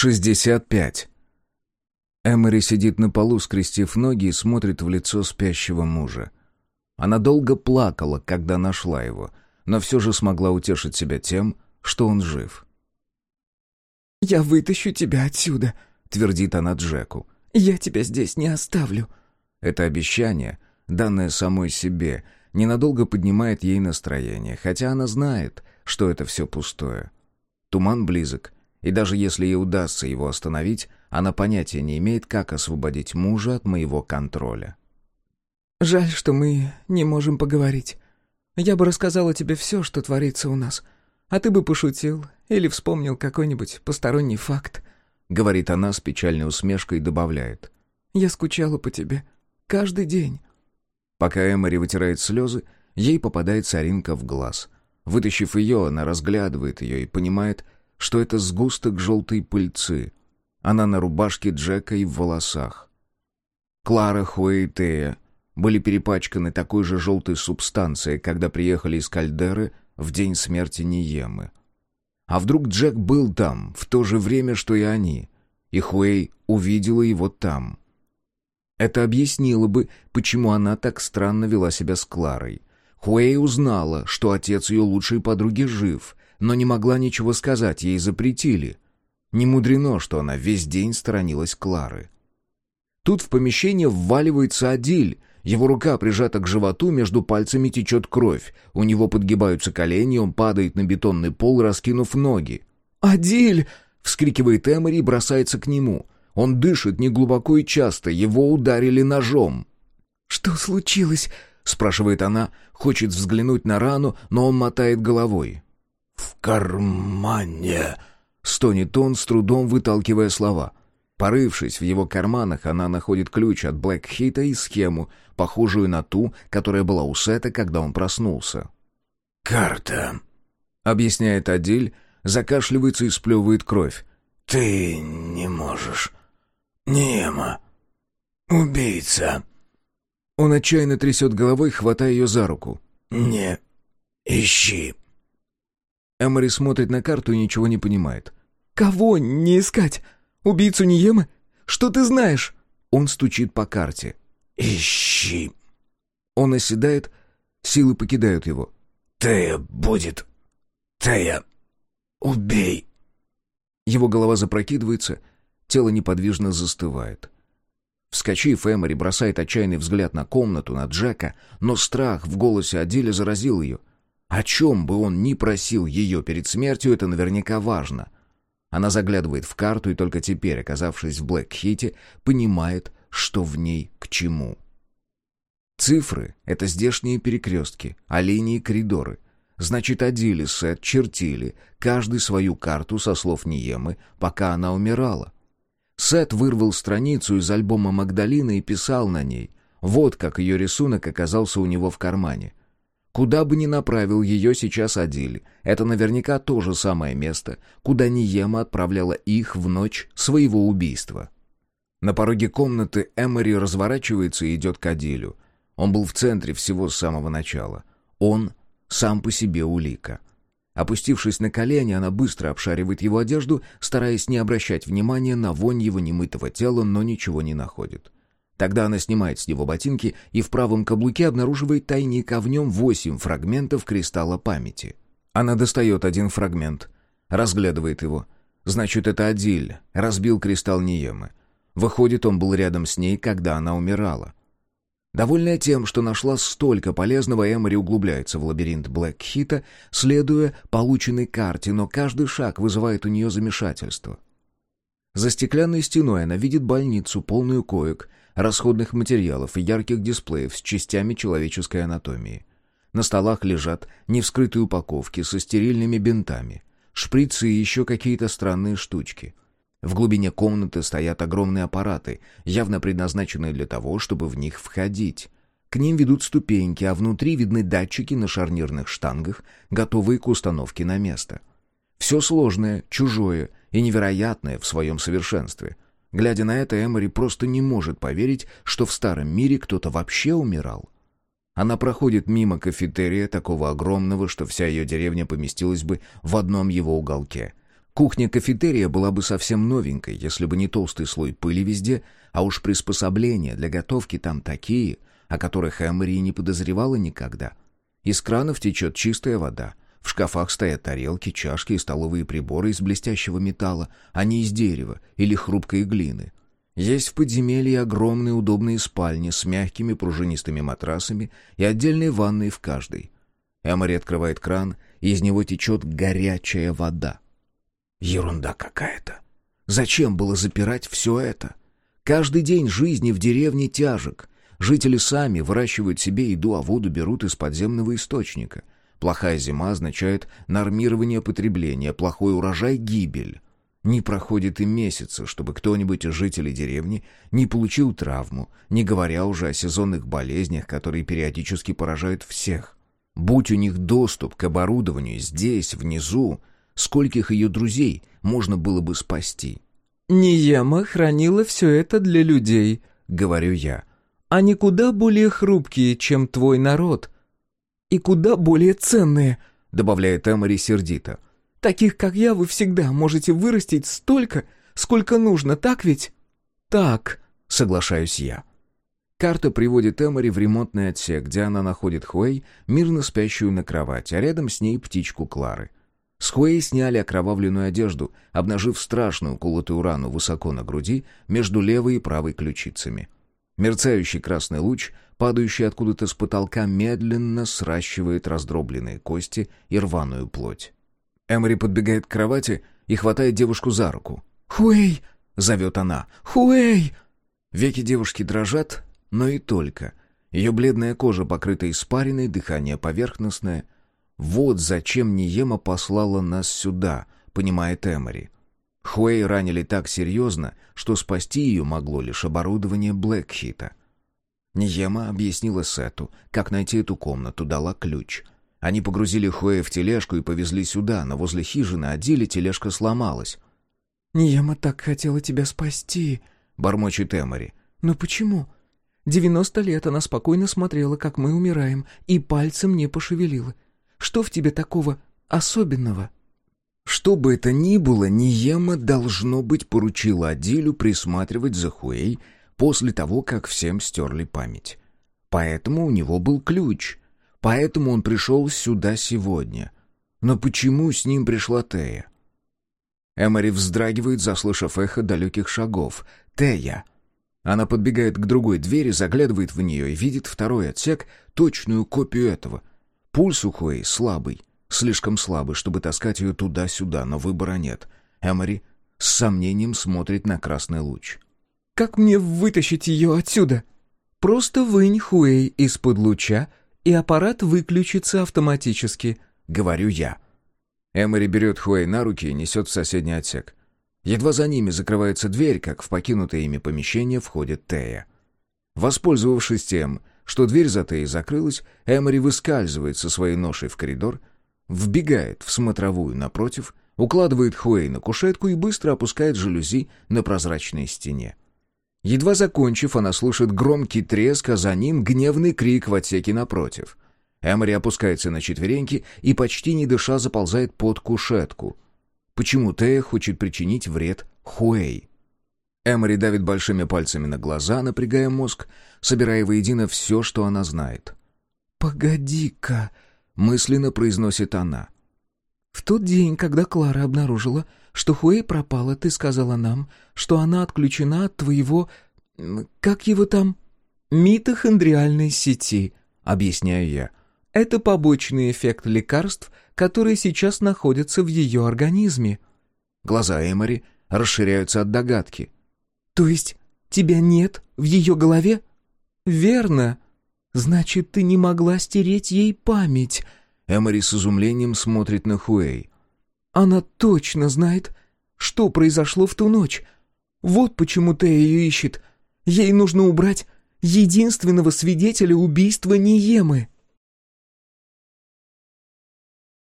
65. Эмори сидит на полу, скрестив ноги и смотрит в лицо спящего мужа. Она долго плакала, когда нашла его, но все же смогла утешить себя тем, что он жив. «Я вытащу тебя отсюда», — твердит она Джеку. «Я тебя здесь не оставлю». Это обещание, данное самой себе, ненадолго поднимает ей настроение, хотя она знает, что это все пустое. Туман близок, и даже если ей удастся его остановить, она понятия не имеет, как освободить мужа от моего контроля. «Жаль, что мы не можем поговорить. Я бы рассказала тебе все, что творится у нас, а ты бы пошутил или вспомнил какой-нибудь посторонний факт», — говорит она с печальной усмешкой и добавляет. «Я скучала по тебе. Каждый день». Пока Эмори вытирает слезы, ей попадает соринка в глаз. Вытащив ее, она разглядывает ее и понимает, что это сгусток желтой пыльцы. Она на рубашке Джека и в волосах. Клара, Хуэй и Тея были перепачканы такой же желтой субстанцией, когда приехали из Кальдеры в день смерти Ниемы. А вдруг Джек был там, в то же время, что и они, и Хуэй увидела его там? Это объяснило бы, почему она так странно вела себя с Кларой. Хуэй узнала, что отец ее лучшей подруги жив, но не могла ничего сказать, ей запретили. Не мудрено, что она весь день сторонилась Клары. Тут в помещение вваливается Адиль. Его рука прижата к животу, между пальцами течет кровь. У него подгибаются колени, он падает на бетонный пол, раскинув ноги. «Адиль!» — вскрикивает Эмори и бросается к нему. Он дышит неглубоко и часто, его ударили ножом. «Что случилось?» — спрашивает она, хочет взглянуть на рану, но он мотает головой. «В кармане!» — стонет он, с трудом выталкивая слова. Порывшись в его карманах, она находит ключ от Блэкхита и схему, похожую на ту, которая была у Сета, когда он проснулся. «Карта», — объясняет Адиль, закашливается и сплевывает кровь. «Ты не можешь. Нема. Убийца». Он отчаянно трясет головой, хватая ее за руку. «Не ищи». Эмори смотрит на карту и ничего не понимает. «Кого не искать? Убийцу Ниемы? Что ты знаешь?» Он стучит по карте. «Ищи». Он оседает, силы покидают его. «Тея будет. Тея, убей». Его голова запрокидывается, тело неподвижно застывает. Вскочив, Эмори бросает отчаянный взгляд на комнату, на Джека, но страх в голосе Адиля заразил ее. О чем бы он ни просил ее перед смертью, это наверняка важно. Она заглядывает в карту и только теперь, оказавшись в Блэк-Хите, понимает, что в ней к чему. Цифры — это здешние перекрестки, а линии — коридоры. Значит, Адили Сет чертили, каждый свою карту со слов Ниемы, пока она умирала. Сет вырвал страницу из альбома Магдалины и писал на ней. Вот как ее рисунок оказался у него в кармане. Куда бы ни направил ее сейчас Адиль, это наверняка то же самое место, куда Ниема отправляла их в ночь своего убийства. На пороге комнаты Эмори разворачивается и идет к Адилю. Он был в центре всего с самого начала. Он сам по себе улика. Опустившись на колени, она быстро обшаривает его одежду, стараясь не обращать внимания на вонь его немытого тела, но ничего не находит. Тогда она снимает с него ботинки и в правом каблуке обнаруживает тайник, а в нем восемь фрагментов кристалла памяти. Она достает один фрагмент, разглядывает его. Значит, это Адиль, разбил кристалл Ниемы. Выходит, он был рядом с ней, когда она умирала. Довольная тем, что нашла столько полезного, Эмори углубляется в лабиринт Блэкхита, следуя полученной карте, но каждый шаг вызывает у нее замешательство. За стеклянной стеной она видит больницу, полную коек, расходных материалов и ярких дисплеев с частями человеческой анатомии. На столах лежат невскрытые упаковки со стерильными бинтами, шприцы и еще какие-то странные штучки. В глубине комнаты стоят огромные аппараты, явно предназначенные для того, чтобы в них входить. К ним ведут ступеньки, а внутри видны датчики на шарнирных штангах, готовые к установке на место. Все сложное, чужое и невероятное в своем совершенстве — Глядя на это, Эмори просто не может поверить, что в старом мире кто-то вообще умирал. Она проходит мимо кафетерия, такого огромного, что вся ее деревня поместилась бы в одном его уголке. Кухня-кафетерия была бы совсем новенькой, если бы не толстый слой пыли везде, а уж приспособления для готовки там такие, о которых Эмори не подозревала никогда. Из кранов течет чистая вода. В шкафах стоят тарелки, чашки и столовые приборы из блестящего металла, а не из дерева или хрупкой глины. Есть в подземелье огромные удобные спальни с мягкими пружинистыми матрасами и отдельной ванной в каждой. Эмори открывает кран, и из него течет горячая вода. Ерунда какая-то. Зачем было запирать все это? Каждый день жизни в деревне тяжек. Жители сами выращивают себе еду, а воду берут из подземного источника. Плохая зима означает нормирование потребления, плохой урожай — гибель. Не проходит и месяца, чтобы кто-нибудь из жителей деревни не получил травму, не говоря уже о сезонных болезнях, которые периодически поражают всех. Будь у них доступ к оборудованию здесь, внизу, скольких ее друзей можно было бы спасти. «Ниема хранила все это для людей», — говорю я. «Они куда более хрупкие, чем твой народ. И куда более ценные», — добавляет Эмори сердито. Таких, как я, вы всегда можете вырастить столько, сколько нужно, так ведь?» «Так», — соглашаюсь я. Карта приводит Эмори в ремонтный отсек, где она находит Хуэй, мирно спящую на кровати, а рядом с ней птичку Клары. С Хуэй сняли окровавленную одежду, обнажив страшную колотую рану высоко на груди между левой и правой ключицами. Мерцающий красный луч, падающий откуда-то с потолка, медленно сращивает раздробленные кости и рваную плоть. Эмори подбегает к кровати и хватает девушку за руку. «Хуэй!» — зовет она. «Хуэй!» Веки девушки дрожат, но и только. Ее бледная кожа покрыта испариной, дыхание поверхностное. «Вот зачем Ниема послала нас сюда», — понимает Эмори. Хуэй ранили так серьезно, что спасти ее могло лишь оборудование Блэкхита. Ниема объяснила Сету, как найти эту комнату, дала ключ — они погрузили Хуэя в тележку и повезли сюда, но возле хижины Адили тележка сломалась. «Нияма так хотела тебя спасти», — бормочет Эмори. «Но почему? Девяносто лет она спокойно смотрела, как мы умираем, и пальцем не пошевелила. Что в тебе такого особенного?» Что бы это ни было, Ниема, должно быть, поручила Адилю присматривать за Хуэй после того, как всем стерли память. Поэтому у него был ключ — Поэтому он пришел сюда сегодня. Но почему с ним пришла Тея? Эмори вздрагивает, заслышав эхо далеких шагов. «Тея!» Она подбегает к другой двери, заглядывает в нее и видит второй отсек, точную копию этого. Пульс у Хуэй слабый, слишком слабый, чтобы таскать ее туда-сюда, но выбора нет. Эмори с сомнением смотрит на красный луч. «Как мне вытащить ее отсюда?» «Просто вынь Хуэй из-под луча и аппарат выключится автоматически», — говорю я. Эмори берет Хуэй на руки и несет в соседний отсек. Едва за ними закрывается дверь, как в покинутое ими помещение входит Тея. Воспользовавшись тем, что дверь за Теей закрылась, Эмори выскальзывает со своей ношей в коридор, вбегает в смотровую напротив, укладывает Хуэй на кушетку и быстро опускает жалюзи на прозрачной стене. Едва закончив, она слышит громкий треск, а за ним гневный крик в отсеке напротив. Эмори опускается на четвереньки и, почти не дыша, заползает под кушетку. Почему Тея хочет причинить вред Хуэй? Эмори давит большими пальцами на глаза, напрягая мозг, собирая воедино все, что она знает. «Погоди-ка», — мысленно произносит она. «В тот день, когда Клара обнаружила, что Хуэй пропала, ты сказала нам, что она отключена от твоего... Как его там? Митохондриальной сети, объясняю я. Это побочный эффект лекарств, которые сейчас находятся в ее организме. Глаза Эмори расширяются от догадки. То есть тебя нет в ее голове? Верно. Значит, ты не могла стереть ей память. Эмори с изумлением смотрит на Хуэй. Она точно знает, что произошло в ту ночь. Вот почему Тея ее ищет. Ей нужно убрать единственного свидетеля убийства Ниемы».